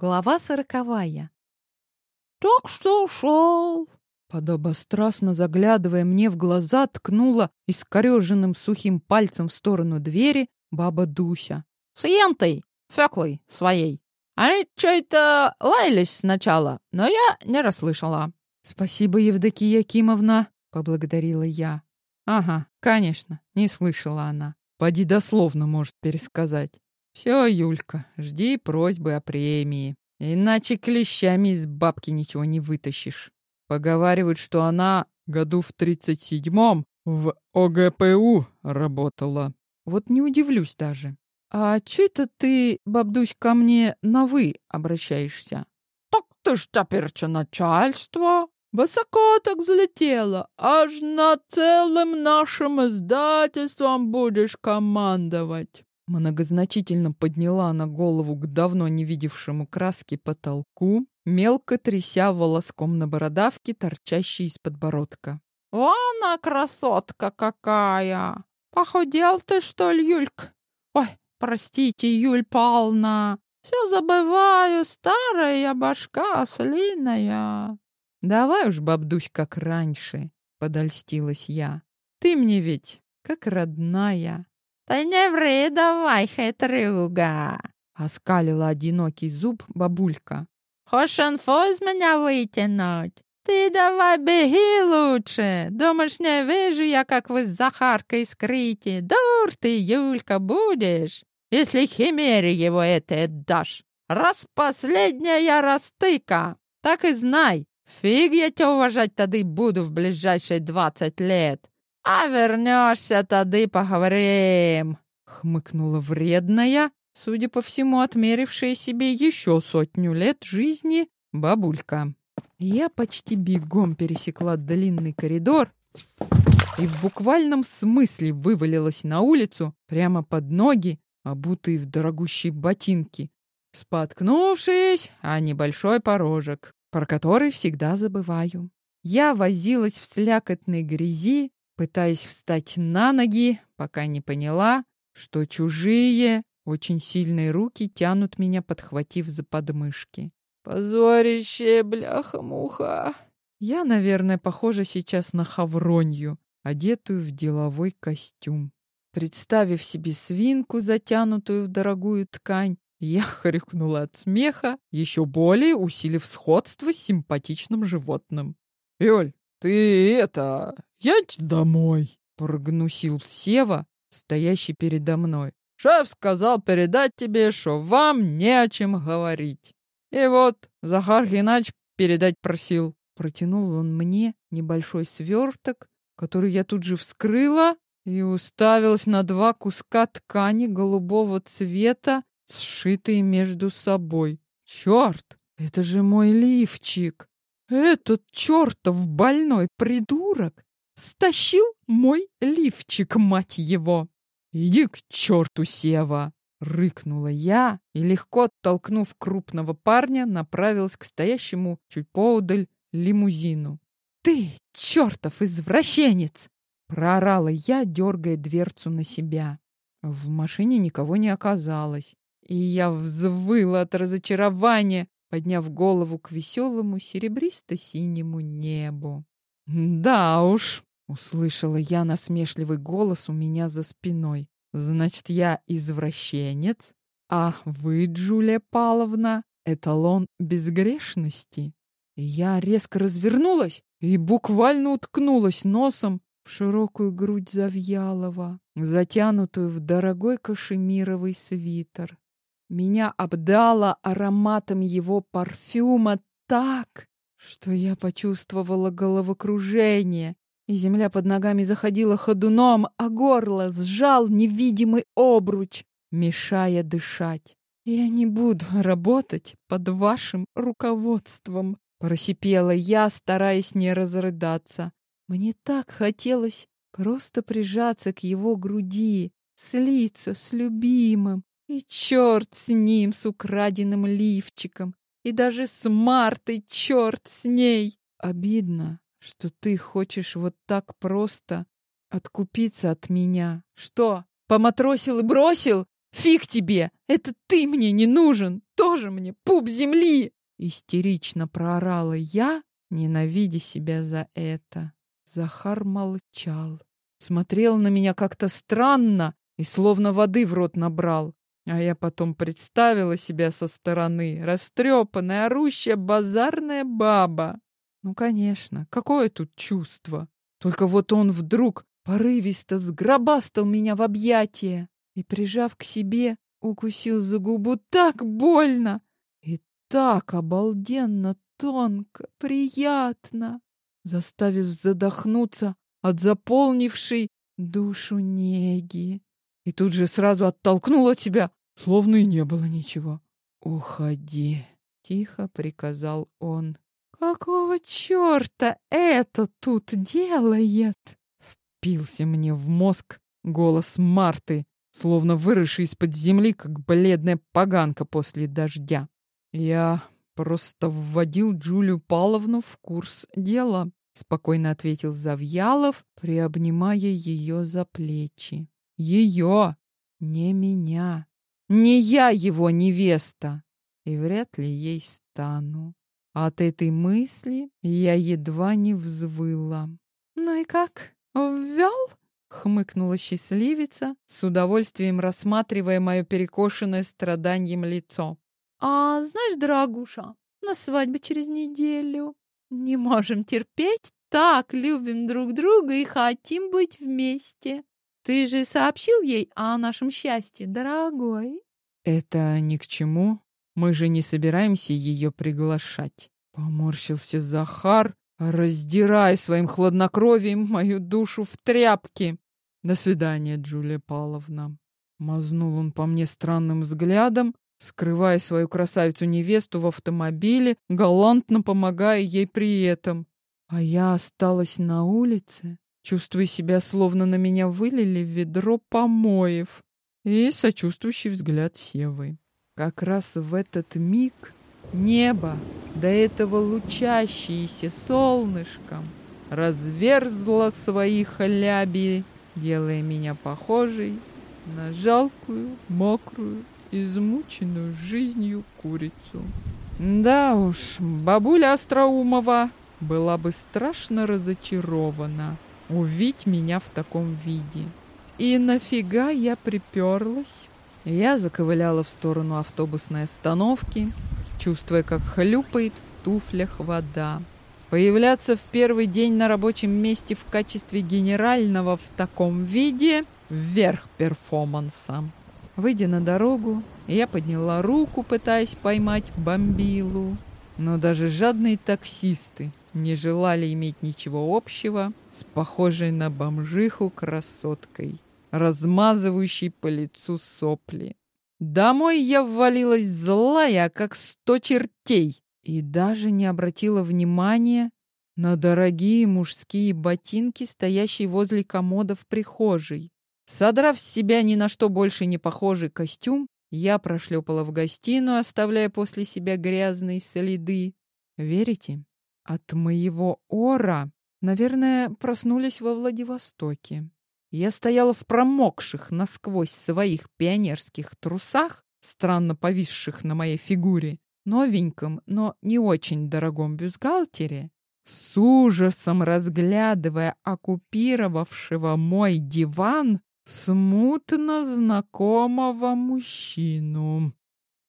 Глава сороковая. «Так что ушел?» Подобострастно заглядывая мне в глаза, ткнула искореженным сухим пальцем в сторону двери баба Дуся. «С Янтой, Феклой своей. Они что-то лаялись сначала, но я не расслышала». «Спасибо, Евдокия Якимовна», — поблагодарила я. «Ага, конечно, не слышала она. Поди дословно может пересказать. Все, Юлька, жди просьбы о премии. Иначе клещами из бабки ничего не вытащишь. Поговаривают, что она году в тридцать седьмом в ОГПУ работала. Вот не удивлюсь даже. А че это ты, бабдусь, ко мне на «вы» обращаешься? Так ты ж теперь начальство. Высоко так взлетела, аж над целым нашим издательством будешь командовать. Многозначительно подняла на голову к давно не видевшему краски потолку, мелко тряся волоском на бородавке, торчащей из подбородка. «Вон красотка какая! Похудел ты, что ли, Юльк? Ой, простите, Юль Павловна, все забываю, старая башка ослиная!» «Давай уж, бабдусь, как раньше», — подольстилась я. «Ты мне ведь как родная». «Та не ври давай, хитрюга!» — оскалила одинокий зуб бабулька. «Хочешь инфу из меня вытянуть? Ты давай беги лучше! Думаешь, не вижу я, как вы с Захаркой скрыте? Дур ты, Юлька, будешь, если химере его это отдашь! Раз последняя растыка, так и знай, фиг я тебя уважать тогда буду в ближайшие двадцать лет!» «А вернешься, тады поговорим!» — хмыкнула вредная, судя по всему, отмерившая себе еще сотню лет жизни бабулька. Я почти бегом пересекла длинный коридор и в буквальном смысле вывалилась на улицу прямо под ноги, обутые в дорогущие ботинки, споткнувшись о небольшой порожек, про который всегда забываю. Я возилась в слякотной грязи, пытаясь встать на ноги, пока не поняла, что чужие, очень сильные руки тянут меня, подхватив за подмышки. «Позорище, бляха-муха!» Я, наверное, похожа сейчас на хавронью, одетую в деловой костюм. Представив себе свинку, затянутую в дорогую ткань, я хрюкнула от смеха, еще более усилив сходство с симпатичным животным. «Юль, ты это... Едь домой!» — прогнусил Сева, стоящий передо мной. «Шеф сказал передать тебе, что вам не о чем говорить. И вот, Захар Геннадьевич передать просил». Протянул он мне небольшой сверток, который я тут же вскрыла и уставилась на два куска ткани голубого цвета, сшитые между собой. Черт, это же мой лифчик! Этот чертов больной придурок стащил мой лифчик, мать его! Иди к черту, Сева! Рыкнула я и, легко оттолкнув крупного парня, направилась к стоящему чуть поодаль лимузину. «Ты, чертов извращенец!» Проорала я, дергая дверцу на себя. В машине никого не оказалось, и я взвыла от разочарования, подняв голову к веселому серебристо-синему небу. «Да уж», — услышала я насмешливый голос у меня за спиной. «Значит, я извращенец, а вы, Джулия Павловна, эталон безгрешности». Я резко развернулась и буквально уткнулась носом в широкую грудь Завьялова, затянутую в дорогой кашемировый свитер. Меня обдало ароматом его парфюма так, что я почувствовала головокружение, и земля под ногами заходила ходуном, а горло сжал невидимый обруч, мешая дышать. «Я не буду работать под вашим руководством», — просипела я, стараясь не разрыдаться. Мне так хотелось просто прижаться к его груди, слиться с любимым, и черт с ним, с украденным лифчиком. И даже с Мартой черт с ней. Обидно, что ты хочешь вот так просто откупиться от меня. Что, поматросил и бросил? Фиг тебе! Это ты мне не нужен! Тоже мне пуп земли!» Истерично проорала я, ненавидя себя за это. Захар молчал. Смотрел на меня как-то странно и словно воды в рот набрал. А я потом представила себя со стороны, растрепанная, орущая базарная баба. Ну, конечно, какое тут чувство? Только вот он вдруг порывисто сгробастал меня в объятия и, прижав к себе, укусил за губу так больно и так обалденно тонко, приятно, заставив задохнуться от заполнившей душу неги. И тут же сразу оттолкнул от себя, словно и не было ничего. «Уходи», — тихо приказал он. «Какого черта это тут делает?» Впился мне в мозг голос Марты, словно выросший из-под земли, как бледная поганка после дождя. Я просто вводил Джулию Павловну в курс дела, спокойно ответил Завьялов, приобнимая ее за плечи. Ее, не меня. Не я его невеста. И вряд ли ей стану. От этой мысли я едва не взвыла. «Ну и как? Ввел?» — хмыкнула счастливица, с удовольствием рассматривая мое перекошенное страданием лицо. «А знаешь, дорогуша, на свадьбе через неделю. Не можем терпеть, так любим друг друга и хотим быть вместе. Ты же сообщил ей о нашем счастье, дорогой?» «Это ни к чему. Мы же не собираемся ее приглашать. Поморщился Захар, раздирая своим хладнокровием мою душу в тряпки. До свидания, Джулия Павловна. Мазнул он по мне странным взглядом, скрывая свою красавицу-невесту в автомобиле, галантно помогая ей при этом. А я осталась на улице, чувствуя себя, словно на меня вылили ведро помоев и сочувствующий взгляд Севы. Как раз в этот миг небо, до этого лучащееся солнышком, разверзло свои хляби, делая меня похожей на жалкую, мокрую, измученную жизнью курицу. Да уж, бабуля Остроумова была бы страшно разочарована увидеть меня в таком виде. И нафига я приперлась? Я заковыляла в сторону автобусной остановки, чувствуя, как хлюпает в туфлях вода. Появляться в первый день на рабочем месте в качестве генерального в таком виде – вверх перформанса. Выйдя на дорогу, я подняла руку, пытаясь поймать бомбилу. Но даже жадные таксисты не желали иметь ничего общего с похожей на бомжиху красоткой размазывающий по лицу сопли. Домой я ввалилась злая, как сто чертей, и даже не обратила внимания на дорогие мужские ботинки, стоящие возле комода в прихожей. Содрав с себя ни на что больше не похожий костюм, я прошлепала в гостиную, оставляя после себя грязные следы. Верите? От моего ора, наверное, проснулись во Владивостоке. Я стояла в промокших насквозь своих пионерских трусах, странно повисших на моей фигуре, новеньком, но не очень дорогом бюстгальтере, с ужасом разглядывая оккупировавшего мой диван смутно знакомого мужчину.